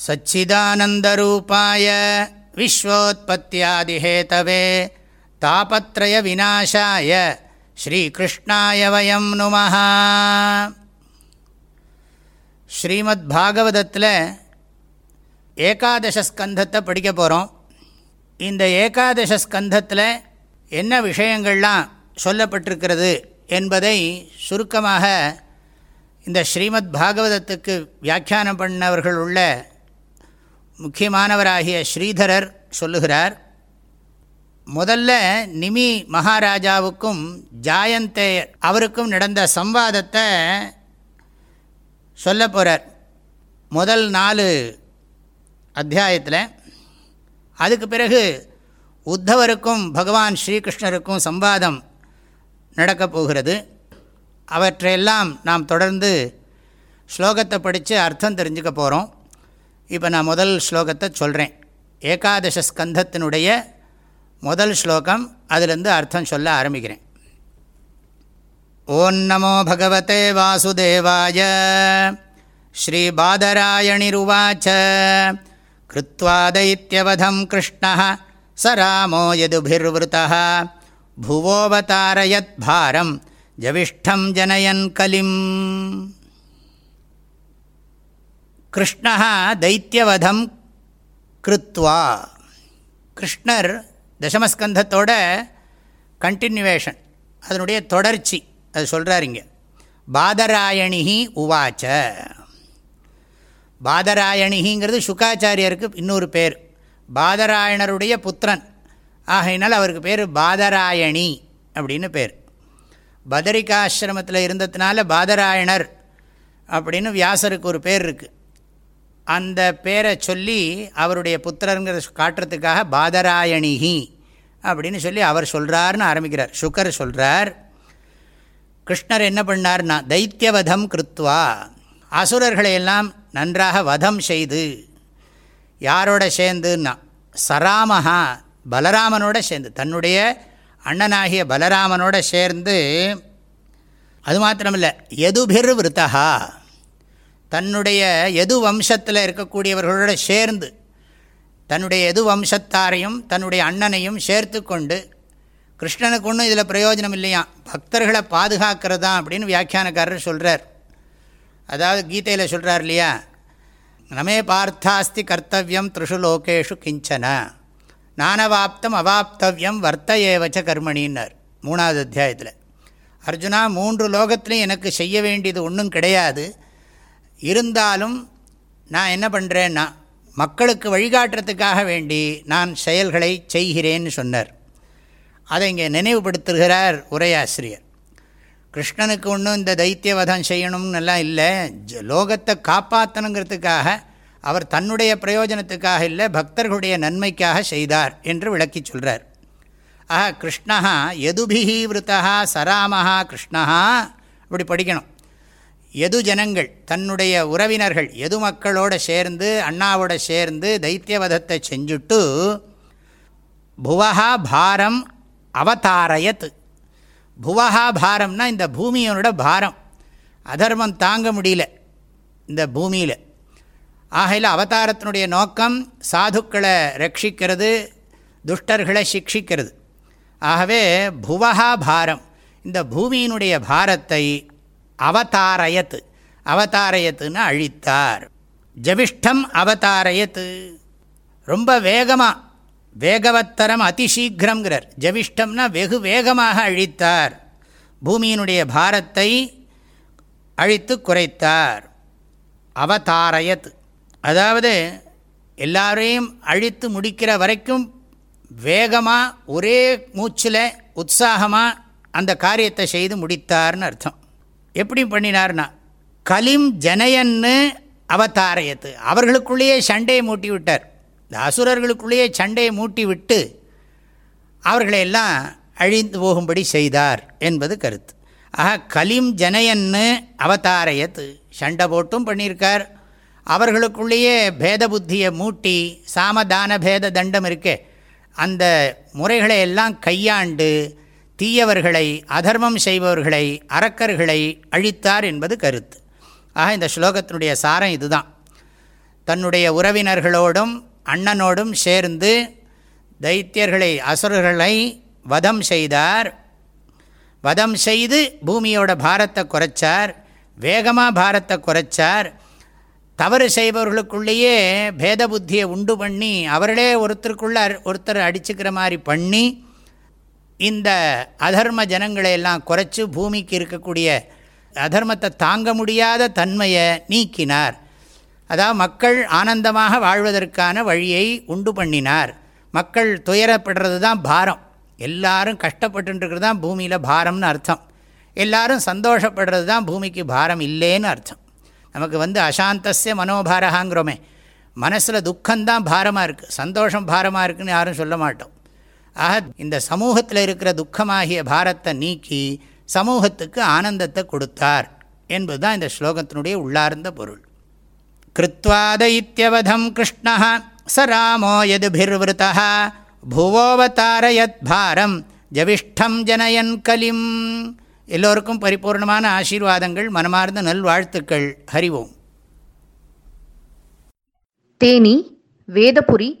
सच्चिदानन्दरूपाय विश्वोत्पत्त्यादिहेतवे तापत्रयविनाशाय श्रीकृष्णाय वयं नुमः ஸ்ரீமத்பாகவதத்தில் ஏகாதசஸ்கந்தத்தை படிக்க போகிறோம் இந்த ஏகாதசஸ்கந்தத்தில் என்ன விஷயங்கள்லாம் சொல்லப்பட்டிருக்கிறது என்பதை சுருக்கமாக இந்த ஸ்ரீமத் பாகவதத்துக்கு வியாக்கியானம் பண்ணவர்கள் உள்ள முக்கியமானவராகிய ஸ்ரீதரர் சொல்லுகிறார் முதல்ல நிமி மகாராஜாவுக்கும் ஜாயந்தே அவருக்கும் நடந்த சம்வாதத்தை சொல்ல போகிறார் முதல் நாலு அத்தியாயத்தில். அதுக்கு பிறகு உத்தவருக்கும் பகவான் ஸ்ரீகிருஷ்ணருக்கும் சம்வாதம் நடக்கப் போகிறது. அவற்றையெல்லாம் நாம் தொடர்ந்து ஸ்லோகத்தை படித்து அர்த்தம் தெரிஞ்சுக்க போகிறோம் இப்போ நான் முதல் ஸ்லோகத்தை சொல்கிறேன் ஏகாதச ஸ்கந்தத்தினுடைய முதல் ஸ்லோகம் அதிலிருந்து அர்த்தம் சொல்ல ஆரம்பிக்கிறேன். ஓம் நமோ பகவதே வாசுதேவாய ஸ்ரீபாதராயணிருவாச்ச கிருத்வா தைத்தியவதம் கிருஷ்ண ச ராமோ யதுபிர்வருத்தா புவோவதாரயத் பாரம் ஜவிஷ்டம் ஜனயன் கலிம் கிருஷ்ணா தைத்தியவதம் கிருத்வா. கிருஷ்ணர் தசமஸ்கந்தத்தோட கண்டினியூவேஷன் அதனுடைய தொடர்ச்சி அது சொல்கிறார் இங்கே. பாதராயணிஹி உவாச்ச. பாதராயணிங்கிறது சுக்காச்சாரியருக்கு இன்னொரு பேர். பாதராயணருடைய புத்திரன். ஆகையினால் அவருக்கு பேர் பாதராயணி அப்படின்னு பேர். பதரிகாசிரமத்தில் இருந்ததுனால பாதராயணர் அப்படின்னு வியாசருக்கு ஒரு பேர் இருக்குது அந்த பேரை சொல்லி அவருடைய புத்திரங்கிறத காட்டுறதுக்காக பாதராயணிகி அப்படின்னு சொல்லி அவர் சொல்கிறார்னு ஆரம்பிக்கிறார். சுக்கர் சொல்கிறார் கிருஷ்ணர் என்ன பண்ணார்னா தைத்தியவதம் கிருத்வா அசுரர்களையெல்லாம் நன்றாக வதம் செய்து யாரோட சேர்ந்துன்னா சராமஹா பலராமனோட சேர்ந்து தன்னுடைய அண்ணனாகிய பலராமனோட சேர்ந்து அது மாத்திரமில்லை எதுபிர் விருத்தகா தன்னுடைய எது வம்சத்தில் இருக்கக்கூடியவர்களோட சேர்ந்து தன்னுடைய எது வம்சத்தாரையும் தன்னுடைய அண்ணனையும் சேர்த்து கொண்டு கிருஷ்ணனுக்கு ஒன்றும் இதில் பிரயோஜனம் இல்லையா? பக்தர்களை பாதுகாக்கிறதா அப்படின்னு வியாக்கியானக்காரர் சொல்கிறார் அதாவது கீதையில் சொல்கிறார் இல்லையா? நமே பார்த்தாஸ்தி கர்த்தவியம் த்ரிஷு லோகேஷு கிஞ்சன. நானவாப்தம் அவாப்தவியம் வர்த்த ஏவச்ச கர்மணின்னார். மூணாவது அத்தியாயத்தில். அர்ஜுனா மூன்று லோகத்திலையும் எனக்கு செய்ய வேண்டியது ஒன்றும் கிடையாது. இருந்தாலும் நான் என்ன பண்ணுறேன்னா மக்களுக்கு வழிகாட்டுறதுக்காக வேண்டி நான் செயல்களை செய்கிறேன்னு சொன்னார். அதை இங்கே நினைவுபடுத்துகிறார் உரையாசிரியர். கிருஷ்ணனுக்கு ஒன்றும் இந்த தைத்தியவதம் செய்யணும்னு எல்லாம் இல்லை. லோகத்தை காப்பாற்றணுங்கிறதுக்காக அவர் தன்னுடைய பிரயோஜனத்துக்காக இல்லை பக்தர்களுடைய நன்மைக்காக செய்தார் என்று விளக்கி சொல்கிறார் ஆஹா கிருஷ்ணா எதுபிஹி விருத்தா சராமஹா கிருஷ்ணா இப்படி படிக்கணும். எது ஜனங்கள்? தன்னுடைய உறவினர்கள் எது மக்களோட சேர்ந்து அண்ணாவோட சேர்ந்து தைத்தியவதத்தை செஞ்சுட்டு புவஹா பாரம் அவதாரயத். புவஹா பாரம்னா இந்த பூமியோட பாரம். அதர்மம் தாங்க முடியல இந்த பூமியில். ஆகையில் அவதாரத்தினுடைய நோக்கம் சாதுக்களை ரட்சிக்கிறது துஷ்டர்களை சிக்ஷிக்கிறது. ஆகவே புவஹா பாரம் இந்த பூமியினுடைய பாரத்தை அவதாரயத்து அவதாரயத்துன்னு அழித்தார். ஜவிஷ்டம் அவதாரயத்து ரொம்ப வேகமாக வேகவத்தரம் அதிசீக்கிரங்கிறார் ஜவிஷ்டம்னா வெகு வேகமாக அழித்தார். பூமியினுடைய பாரத்தை அழித்து குறைத்தார். அவதாரயத். அதாவது எல்லாரையும் அழித்து முடிக்கிற வரைக்கும் வேகமாக ஒரே மூச்சில் உற்சாகமாக அந்த காரியத்தை செய்து முடித்தார்னு அர்த்தம். எப்படி பண்ணினார்னா கலிம் ஜனயன்னு அவதாரயத்து. அவர்களுக்குள்ளேயே சண்டையை மூட்டி விட்டார் இந்த அசுரர்களுக்குள்ளேயே சண்டையை மூட்டி விட்டு அவர்களையெல்லாம் அழிந்து போகும்படி செய்தார் என்பது கருத்து. ஆக கலிம் ஜனயன்னு அவதாரயத்து சண்டை போட்டும் பண்ணியிருக்கார். அவர்களுக்குள்ளேயே பேத புத்தியை மூட்டி சாமதான பேத தண்டம் இருக்கே. அந்த முறைகளை எல்லாம் கையாண்டு தீயவர்களை அதர்மம் செய்பவர்களை அரக்கர்களை அழித்தார் என்பது கருத்து. ஆக இந்த ஸ்லோகத்தினுடைய சாரம் இதுதான். தன்னுடைய உறவினர்களோடும் அண்ணனோடும் சேர்ந்து தைத்தியர்களை அசுரர்களை வதம் செய்தார். வதம் செய்து பூமியோட பாரத்தை குறைச்சார். வேகமாக பாரத்தை குறைச்சார். தவறு செய்பவர்களுக்குள்ளேயே பேத புத்தியை உண்டு பண்ணி அவர்களே ஒருத்தருக்குள்ள ஒருத்தர் அடிச்சுக்கிற மாதிரி பண்ணி இந்த அதர்ம ஜனங்களை எல்லாம் குறைச்சி பூமிக்கு இருக்கக்கூடிய அதர்மத்தை தாங்க முடியாத தன்மையை நீக்கினார். அதாவது மக்கள் ஆனந்தமாக வாழ்வதற்கான வழியை உண்டு பண்ணினார். மக்கள் துயரப்படுறது தான் பாரம். எல்லாரும் கஷ்டப்பட்டுருக்கிறது தான் பூமியில் பாரம்னு அர்த்தம். எல்லாரும் சந்தோஷப்படுறது தான் பூமிக்கு பாரம் இல்லைன்னு அர்த்தம். நமக்கு வந்து அசாந்தஸ்ய மனோபாரகாங்கிறோமே. மனசில் துக்கம்தான் பாரமாக இருக்குது சந்தோஷம் பாரமாக இருக்குதுன்னு யாரும் சொல்ல மாட்டோம். ஆக இந்த சமூகத்தில் இருக்கிற துக்கமாகிய பாரத்தை நீக்கி சமூகத்துக்கு ஆனந்தத்தை கொடுத்தார் என்பதுதான் இந்த ஸ்லோகத்தினுடைய உள்ளார்ந்த பொருள். கிருத்வாதைத்தியவதம் கிருஷ்ண ச ராமோ யதுபிர்வருத்தா புவோவதாரயத் பாரம் ஜவிஷ்டம் ஜனயன் கலிம். எல்லோருக்கும் பரிபூர்ணமான ஆசீர்வாதங்கள் மனமார்ந்த நல்வாழ்த்துக்கள். ஹரிவோம் தேனி வேதபுரி